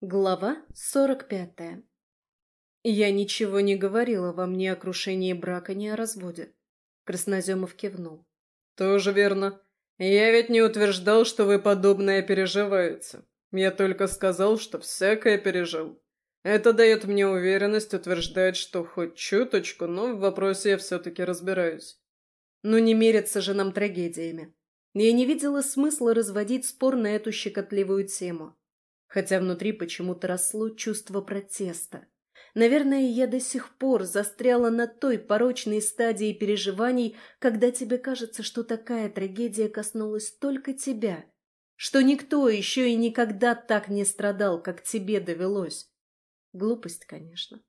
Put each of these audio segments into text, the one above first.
Глава сорок пятая. Я ничего не говорила вам ни о крушении брака, ни о разводе. Красноземов кивнул. Тоже верно. Я ведь не утверждал, что вы подобное переживаете. Я только сказал, что всякое пережил. Это дает мне уверенность утверждать, что хоть чуточку, но в вопросе я все-таки разбираюсь. Ну не мерятся же нам трагедиями. Я не видела смысла разводить спор на эту щекотливую тему хотя внутри почему-то росло чувство протеста. Наверное, я до сих пор застряла на той порочной стадии переживаний, когда тебе кажется, что такая трагедия коснулась только тебя, что никто еще и никогда так не страдал, как тебе довелось. Глупость, конечно.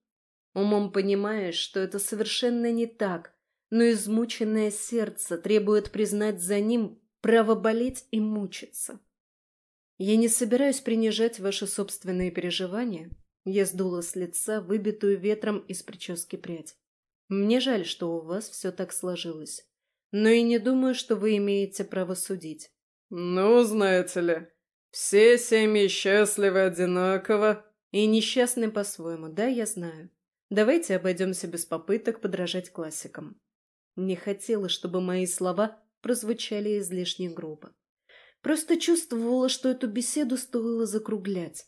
Умом понимаешь, что это совершенно не так, но измученное сердце требует признать за ним право болеть и мучиться. Я не собираюсь принижать ваши собственные переживания. Я сдула с лица выбитую ветром из прически прядь. Мне жаль, что у вас все так сложилось. Но и не думаю, что вы имеете право судить. Ну, знаете ли, все семьи счастливы одинаково. И несчастны по-своему, да, я знаю. Давайте обойдемся без попыток подражать классикам. Не хотела, чтобы мои слова прозвучали излишне грубо. Просто чувствовала, что эту беседу стоило закруглять.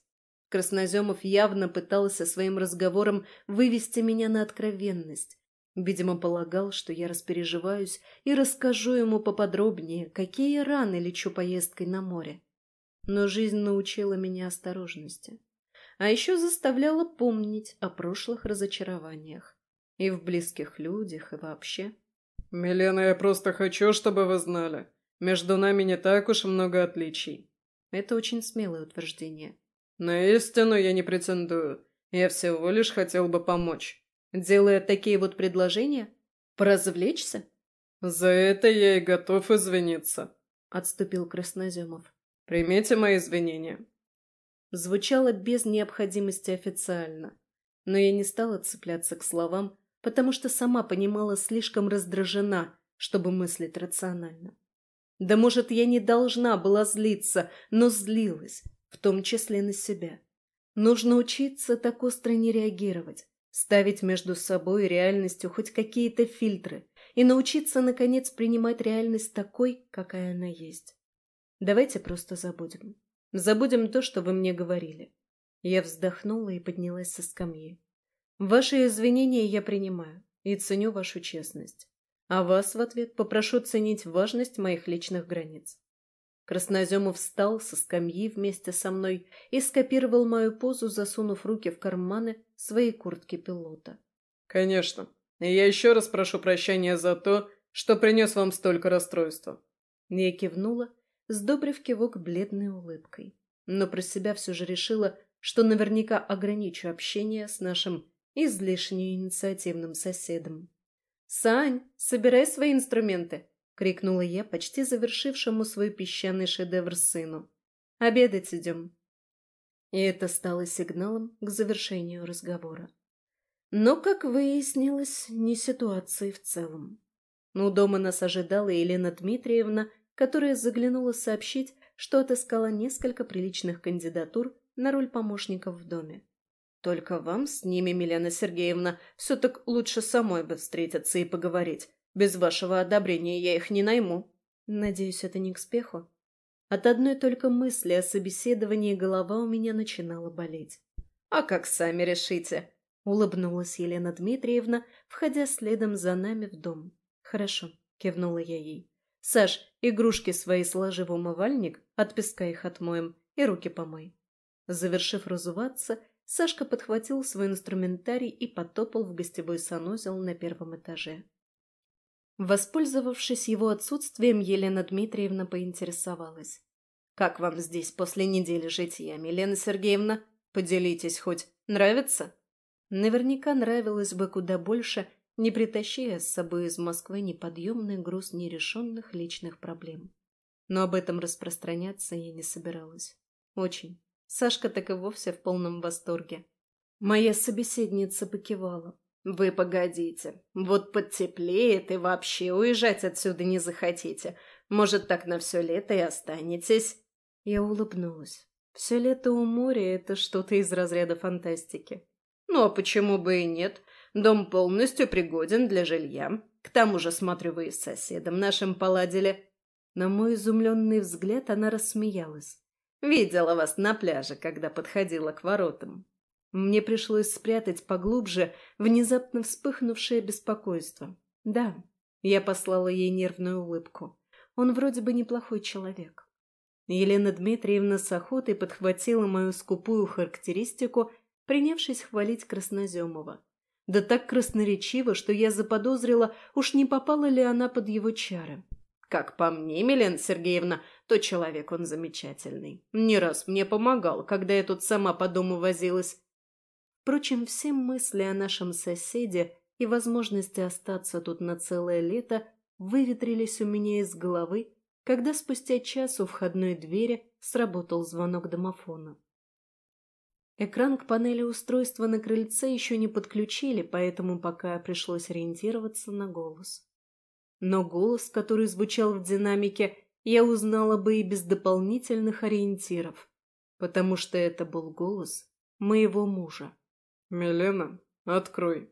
Красноземов явно пытался своим разговором вывести меня на откровенность. Видимо, полагал, что я распереживаюсь и расскажу ему поподробнее, какие раны лечу поездкой на море. Но жизнь научила меня осторожности. А еще заставляла помнить о прошлых разочарованиях. И в близких людях, и вообще. «Милена, я просто хочу, чтобы вы знали. Между нами не так уж много отличий. Это очень смелое утверждение. На истину я не претендую. Я всего лишь хотел бы помочь. Делая такие вот предложения? Поразвлечься? За это я и готов извиниться. Отступил Красноземов. Примите мои извинения. Звучало без необходимости официально. Но я не стала цепляться к словам, потому что сама понимала слишком раздражена, чтобы мыслить рационально. Да, может, я не должна была злиться, но злилась, в том числе на себя. Нужно учиться так остро не реагировать, ставить между собой и реальностью хоть какие-то фильтры и научиться, наконец, принимать реальность такой, какая она есть. Давайте просто забудем. Забудем то, что вы мне говорили. Я вздохнула и поднялась со скамьи. Ваши извинения я принимаю и ценю вашу честность а вас в ответ попрошу ценить важность моих личных границ. Красноземов встал со скамьи вместе со мной и скопировал мою позу, засунув руки в карманы своей куртки пилота. «Конечно. И я еще раз прошу прощения за то, что принес вам столько расстройства». Я кивнула, сдобрив кивок бледной улыбкой. Но про себя все же решила, что наверняка ограничу общение с нашим излишне инициативным соседом. «Сань, собирай свои инструменты!» — крикнула я почти завершившему свой песчаный шедевр сыну. «Обедать идем!» И это стало сигналом к завершению разговора. Но, как выяснилось, не ситуации в целом. У дома нас ожидала Елена Дмитриевна, которая заглянула сообщить, что отыскала несколько приличных кандидатур на роль помощников в доме. Только вам с ними, Милена Сергеевна, все так лучше самой бы встретиться и поговорить. Без вашего одобрения я их не найму. Надеюсь, это не к спеху. От одной только мысли о собеседовании голова у меня начинала болеть. «А как сами решите?» — улыбнулась Елена Дмитриевна, входя следом за нами в дом. «Хорошо», — кивнула я ей. «Саш, игрушки свои сложи в умывальник, от песка их отмоем и руки помой». Завершив разуваться, Сашка подхватил свой инструментарий и потопал в гостевой санузел на первом этаже. Воспользовавшись его отсутствием, Елена Дмитриевна поинтересовалась. «Как вам здесь после недели житья, Елена Сергеевна? Поделитесь хоть. Нравится?» Наверняка нравилось бы куда больше, не притащи с собой из Москвы неподъемный груз нерешенных личных проблем. Но об этом распространяться я не собиралась. Очень. Сашка так и вовсе в полном восторге. Моя собеседница покивала. «Вы погодите. Вот подтеплеет и вообще уезжать отсюда не захотите. Может, так на все лето и останетесь?» Я улыбнулась. Все лето у моря — это что-то из разряда фантастики. Ну а почему бы и нет? Дом полностью пригоден для жилья. К тому же, смотрю, вы с соседом нашим поладили. На мой изумленный взгляд она рассмеялась. Видела вас на пляже, когда подходила к воротам. Мне пришлось спрятать поглубже внезапно вспыхнувшее беспокойство. Да, я послала ей нервную улыбку. Он вроде бы неплохой человек. Елена Дмитриевна с охотой подхватила мою скупую характеристику, принявшись хвалить Красноземова. Да так красноречиво, что я заподозрила, уж не попала ли она под его чары. Как по мне, Милена Сергеевна, то человек он замечательный. Не раз мне помогал, когда я тут сама по дому возилась. Впрочем, все мысли о нашем соседе и возможности остаться тут на целое лето выветрились у меня из головы, когда спустя час у входной двери сработал звонок домофона. Экран к панели устройства на крыльце еще не подключили, поэтому пока пришлось ориентироваться на голос. Но голос, который звучал в динамике, я узнала бы и без дополнительных ориентиров, потому что это был голос моего мужа. «Милена, открой!»